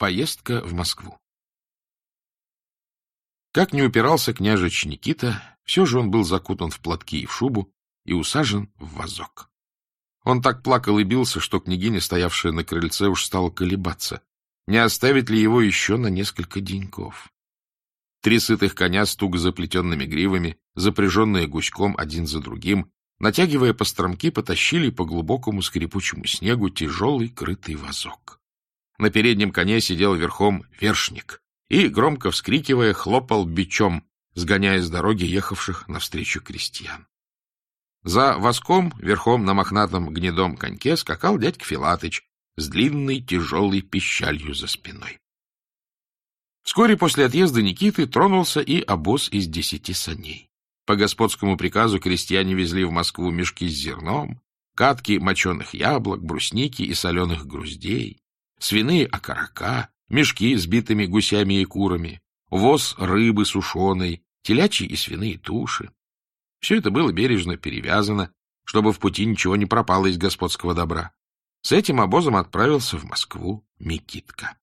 Поездка в Москву. Как не упирался княжич Никита, все же он был закутан в платки и в шубу и усажен в вазок. Он так плакал и бился, что княгиня, стоявшая на крыльце, уж стала колебаться, не оставит ли его еще на несколько деньков. Три сытых коня с туго заплетенными гривами, запряженные гуськом один за другим, натягивая по стромки, потащили по глубокому скрипучему снегу тяжелый крытый вазок. На переднем коне сидел верхом вершник и, громко вскрикивая, хлопал бичом, сгоняя с дороги ехавших навстречу крестьян. За воском, верхом на мохнатом гнедом коньке, скакал дядька Филатыч с длинной тяжелой пищалью за спиной. Вскоре после отъезда Никиты тронулся и обоз из десяти саней. По господскому приказу крестьяне везли в Москву мешки с зерном, катки моченых яблок, брусники и соленых груздей, свиные окорока, мешки с битыми гусями и курами, воз рыбы сушеной, телячьи и свиные туши. Все это было бережно перевязано, чтобы в пути ничего не пропало из господского добра. С этим обозом отправился в Москву Микитка.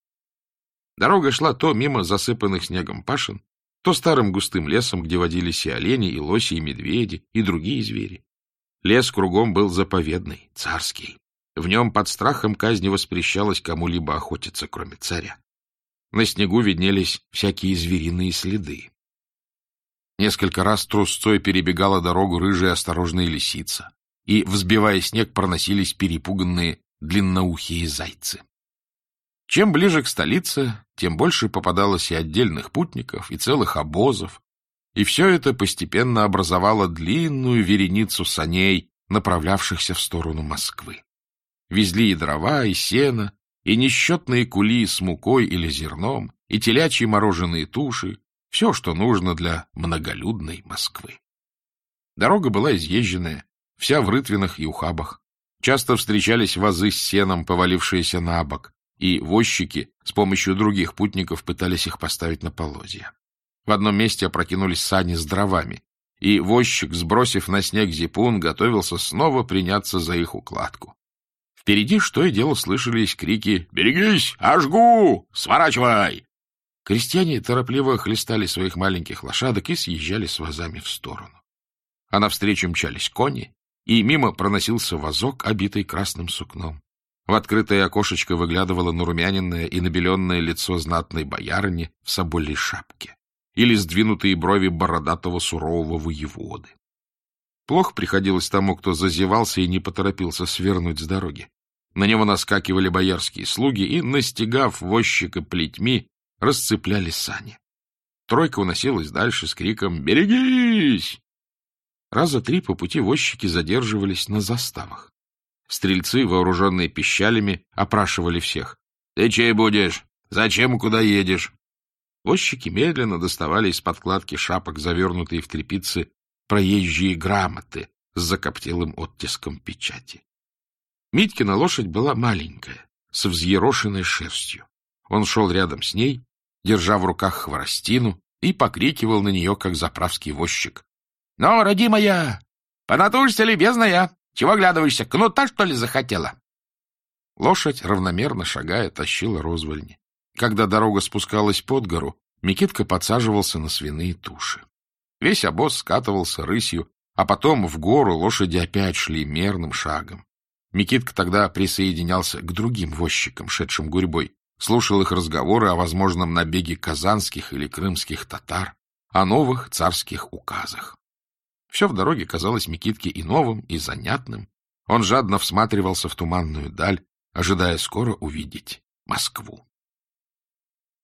Дорога шла то мимо засыпанных снегом пашин, то старым густым лесом, где водились и олени, и лоси, и медведи, и другие звери. Лес кругом был заповедный, царский. В нем под страхом казни воспрещалось кому-либо охотиться, кроме царя. На снегу виднелись всякие звериные следы. Несколько раз трусцой перебегала дорогу рыжая осторожная лисица, и, взбивая снег, проносились перепуганные длинноухие зайцы. Чем ближе к столице, тем больше попадалось и отдельных путников, и целых обозов, и все это постепенно образовало длинную вереницу саней, направлявшихся в сторону Москвы. Везли и дрова, и сено, и несчетные кули с мукой или зерном, и телячьи мороженые туши, все, что нужно для многолюдной Москвы. Дорога была изъезженная, вся в рытвинах и ухабах. Часто встречались вазы с сеном, повалившиеся на бок, и возчики с помощью других путников пытались их поставить на полозья. В одном месте опрокинулись сани с дровами, и возчик, сбросив на снег зипун, готовился снова приняться за их укладку. Впереди что и дело слышались крики «Берегись! Ажгу! Сворачивай!» Крестьяне торопливо хлестали своих маленьких лошадок и съезжали с вазами в сторону. А навстречу мчались кони, и мимо проносился вазок, обитый красным сукном. В открытое окошечко выглядывало нарумяненное и набеленное лицо знатной боярни в соболей шапке или сдвинутые брови бородатого сурового воеводы. Плохо приходилось тому, кто зазевался и не поторопился свернуть с дороги. На него наскакивали боярские слуги и, настигав возчика плетьми, расцепляли сани. Тройка уносилась дальше с криком «Берегись!». Раза три по пути возчики задерживались на заставах. Стрельцы, вооруженные пищалями, опрашивали всех. — Ты чей будешь? Зачем и куда едешь? Возчики медленно доставали из подкладки шапок, завернутые в тряпицы, проезжие грамоты с закоптелым оттиском печати. Митькина лошадь была маленькая, с взъерошенной шерстью. Он шел рядом с ней, держа в руках хворостину, и покрикивал на нее, как заправский возчик. — Ну, родимая, понатужься, любезная, чего глядываешься, кнута, что ли, захотела? Лошадь, равномерно шагая, тащила розвольни. Когда дорога спускалась под гору, Микитка подсаживался на свиные туши. Весь обоз скатывался рысью, а потом в гору лошади опять шли мерным шагом. Микитка тогда присоединялся к другим возчикам, шедшим гурьбой, слушал их разговоры о возможном набеге казанских или крымских татар, о новых царских указах. Все в дороге казалось Микитке и новым, и занятным. Он жадно всматривался в туманную даль, ожидая скоро увидеть Москву.